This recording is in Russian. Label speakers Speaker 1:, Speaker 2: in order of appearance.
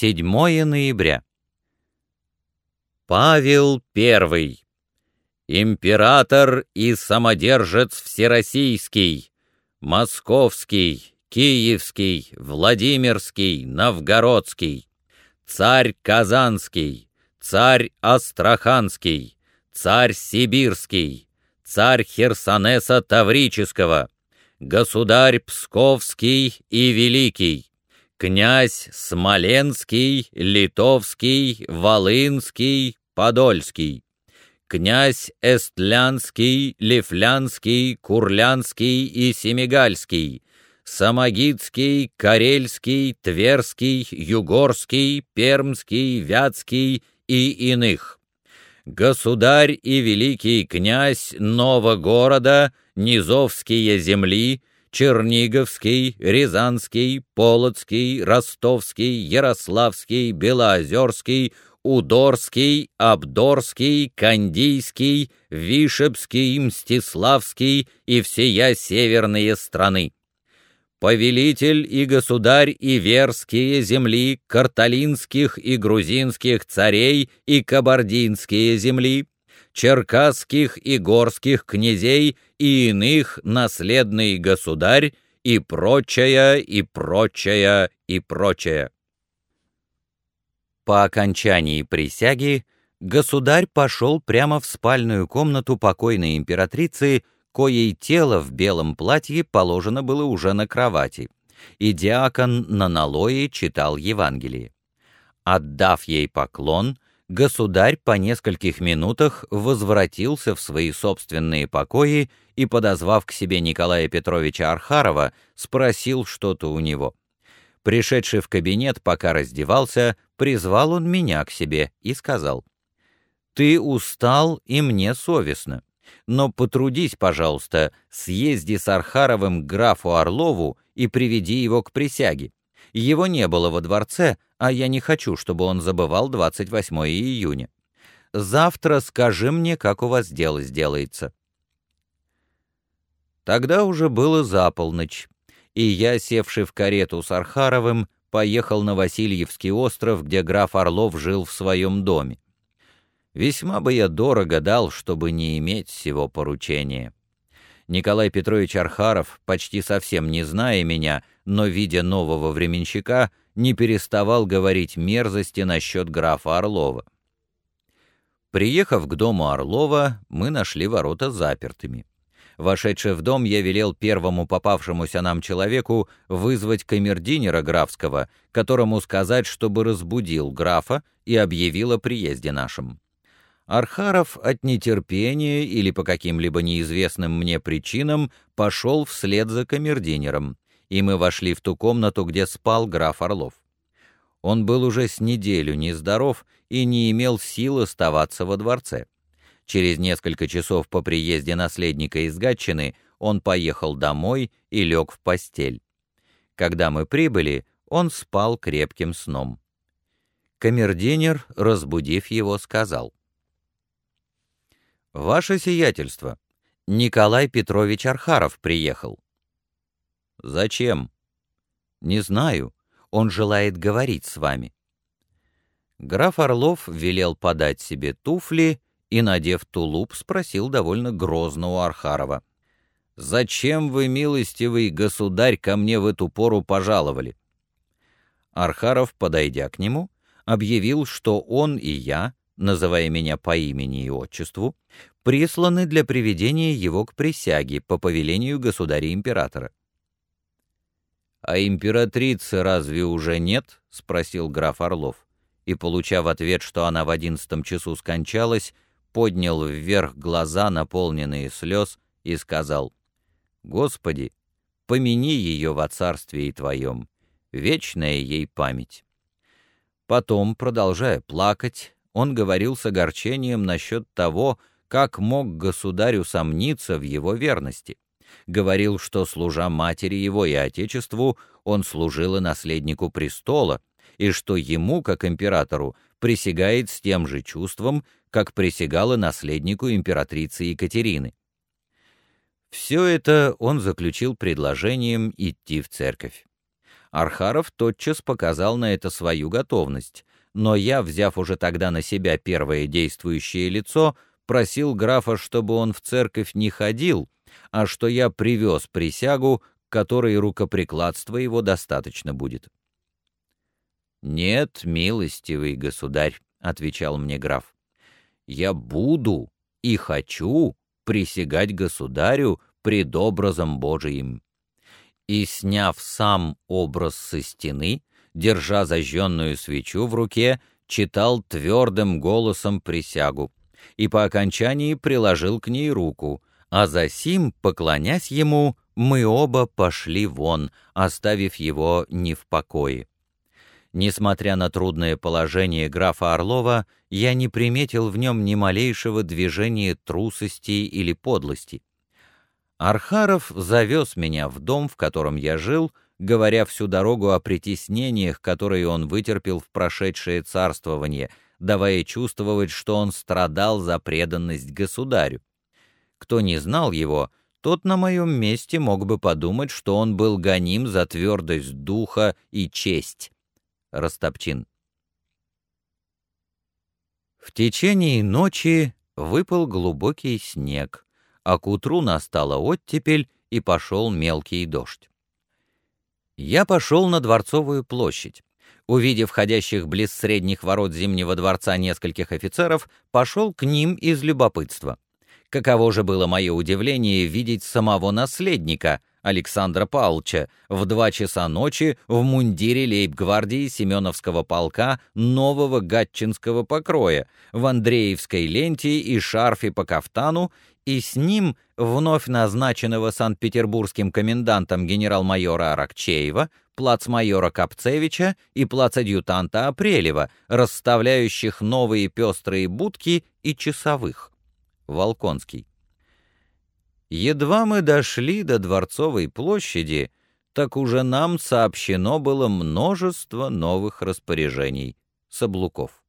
Speaker 1: 7 ноября. Павел I, император и самодержец всероссийский, московский, киевский, Владимирский, новгородский, царь Казанский, царь Астраханский, царь Сибирский, царь Херсонеса Таврического, государь Псковский и Великий, князь Смоленский, Литовский, Волынский, Подольский, князь Эстлянский, Лифлянский, Курлянский и Семигальский, Самогитский, Карельский, Тверский, Югорский, Пермский, Вятский и иных. Государь и великий князь нового города, Низовские земли, Черниговский, Рязанский, Полоцкий, Ростовский, Ярославский, Белоозерский, Удорский, Абдорский, Кандийский, Вишебский, Мстиславский и всея северные страны. Повелитель и государь и верские земли, карталинских и грузинских царей и кабардинские земли, черкасских и горских князей и иных наследный государь и прочее, и прочее, и прочее. По окончании присяги государь пошел прямо в спальную комнату покойной императрицы, коей тело в белом платье положено было уже на кровати, и диакон на налое читал Евангелие. Отдав ей поклон, государь по нескольких минутах возвратился в свои собственные покои и, подозвав к себе Николая Петровича Архарова, спросил что-то у него. Пришедший в кабинет, пока раздевался, призвал он меня к себе и сказал, «Ты устал, и мне совестно, но потрудись, пожалуйста, съезди с Архаровым к графу Орлову и приведи его к присяге. Его не было во дворце, а я не хочу, чтобы он забывал 28 июня. Завтра скажи мне, как у вас дело сделается». Тогда уже было за полночь и я, севший в карету с Архаровым, поехал на Васильевский остров, где граф Орлов жил в своем доме. Весьма бы я дорого дал, чтобы не иметь всего поручения. Николай Петрович Архаров, почти совсем не зная меня, но видя нового временщика, не переставал говорить мерзости насчет графа Орлова. Приехав к дому Орлова, мы нашли ворота запертыми. Вошедший в дом, я велел первому попавшемуся нам человеку вызвать камердинера графского, которому сказать, чтобы разбудил графа и объявил о приезде нашем. Архаров от нетерпения или по каким-либо неизвестным мне причинам пошел вслед за камердинером, и мы вошли в ту комнату, где спал граф Орлов. Он был уже с неделю нездоров и не имел сил оставаться во дворце. Через несколько часов по приезде наследника из Гатчины он поехал домой и лег в постель. Когда мы прибыли, он спал крепким сном. Камердинер, разбудив его, сказал. «Ваше сиятельство, Николай Петрович Архаров приехал». «Зачем?» «Не знаю. Он желает говорить с вами». Граф Орлов велел подать себе туфли и, надев тулуп, спросил довольно грозно у Архарова. «Зачем вы, милостивый государь, ко мне в эту пору пожаловали?» Архаров, подойдя к нему, объявил, что он и я, называя меня по имени и отчеству, присланы для приведения его к присяге по повелению государя-императора. «А императрицы разве уже нет?» — спросил граф Орлов. И, получав ответ, что она в одиннадцатом часу скончалась, поднял вверх глаза, наполненные слез, и сказал, «Господи, помяни ее во царстве Твоем, вечная ей память». Потом, продолжая плакать, он говорил с огорчением насчет того, как мог государю сомниться в его верности. Говорил, что, служа матери его и отечеству, он служил и наследнику престола, и что ему, как императору, присягает с тем же чувством, как присягала наследнику императрицы Екатерины. Все это он заключил предложением идти в церковь. Архаров тотчас показал на это свою готовность, но я, взяв уже тогда на себя первое действующее лицо, просил графа, чтобы он в церковь не ходил, а что я привез присягу, которой рукоприкладства его достаточно будет. «Нет, милостивый государь», — отвечал мне граф, — «я буду и хочу присягать государю пред образом Божиим» и, сняв сам образ со стены, держа зажженную свечу в руке, читал твердым голосом присягу и по окончании приложил к ней руку, а за сим, поклонясь ему, мы оба пошли вон, оставив его не в покое. Несмотря на трудное положение графа Орлова, я не приметил в нем ни малейшего движения трусости или подлости. Архаров завез меня в дом, в котором я жил, говоря всю дорогу о притеснениях, которые он вытерпел в прошедшее царствование, давая чувствовать, что он страдал за преданность государю. Кто не знал его, тот на моем месте мог бы подумать, что он был гоним за твердость духа и честь. Растопчин. В течение ночи выпал глубокий снег а к утру настала оттепель и пошел мелкий дождь. Я пошел на Дворцовую площадь. Увидев ходящих близ средних ворот Зимнего дворца нескольких офицеров, пошел к ним из любопытства. Каково же было мое удивление видеть самого наследника, Александра Павловича, в два часа ночи в мундире лейб-гвардии Семеновского полка нового гатчинского покроя, в Андреевской ленте и шарфе по кафтану и с ним вновь назначенного Санкт-Петербургским комендантом генерал-майора Аракчеева, плацмайора Капцевича и плацадъютанта Апрелева, расставляющих новые пестрые будки и часовых. Волконский. Едва мы дошли до Дворцовой площади, так уже нам сообщено было множество новых распоряжений. Соблуков.